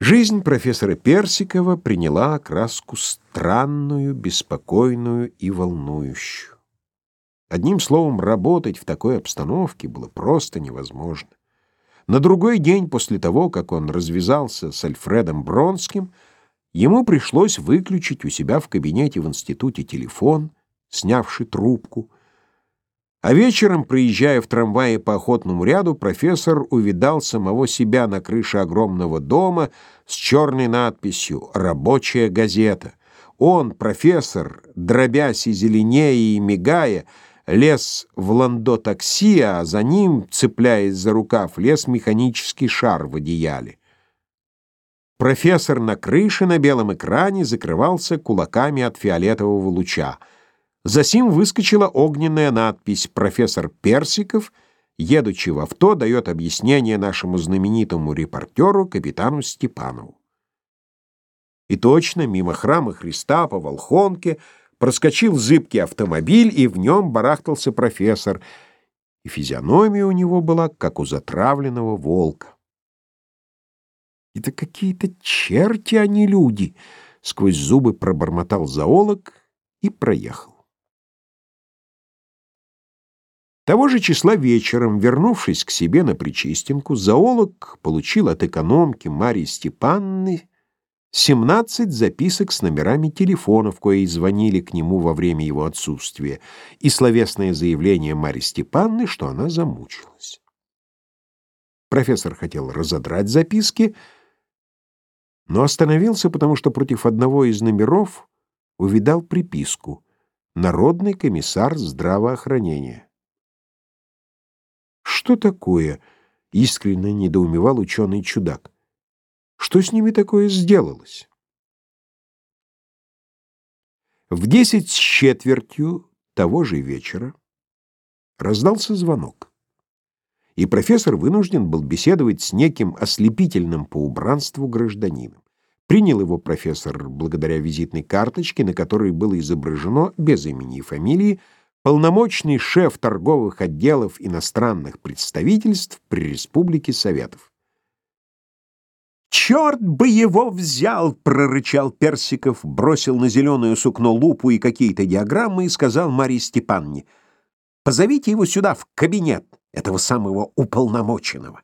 Жизнь профессора Персикова приняла окраску странную, беспокойную и волнующую. Одним словом, работать в такой обстановке было просто невозможно. На другой день после того, как он развязался с Альфредом Бронским, ему пришлось выключить у себя в кабинете в институте телефон, снявший трубку, а вечером, проезжая в трамвае по охотному ряду, профессор увидал самого себя на крыше огромного дома с черной надписью «Рабочая газета». Он, профессор, дробясь и зеленея и мигая, лез в ландо такси, а за ним, цепляясь за рукав, лез механический шар в одеяле. Профессор на крыше на белом экране закрывался кулаками от фиолетового луча — Засим выскочила огненная надпись «Профессор Персиков», едучи в авто, дает объяснение нашему знаменитому репортеру, капитану Степанову. И точно, мимо храма Христа по Волхонке проскочил зыбкий автомобиль, и в нем барахтался профессор, и физиономия у него была, как у затравленного волка. «Это какие-то черти, а не люди!» — сквозь зубы пробормотал зоолог и проехал. Того же числа вечером, вернувшись к себе на Причистенку, зоолог получил от экономки Марии Степанны 17 записок с номерами телефонов, кои звонили к нему во время его отсутствия, и словесное заявление Марии Степанны, что она замучилась. Профессор хотел разодрать записки, но остановился, потому что против одного из номеров увидал приписку «Народный комиссар здравоохранения». Что такое? Искренне недоумевал ученый чудак. Что с ними такое сделалось? В десять с четвертью того же вечера раздался звонок, и профессор вынужден был беседовать с неким ослепительным по убранству гражданином. Принял его профессор благодаря визитной карточке, на которой было изображено без имени и фамилии полномочный шеф торговых отделов иностранных представительств при Республике Советов. «Черт бы его взял!» — прорычал Персиков, бросил на зеленое сукно лупу и какие-то диаграммы и сказал Марии Степанне, «Позовите его сюда, в кабинет этого самого уполномоченного».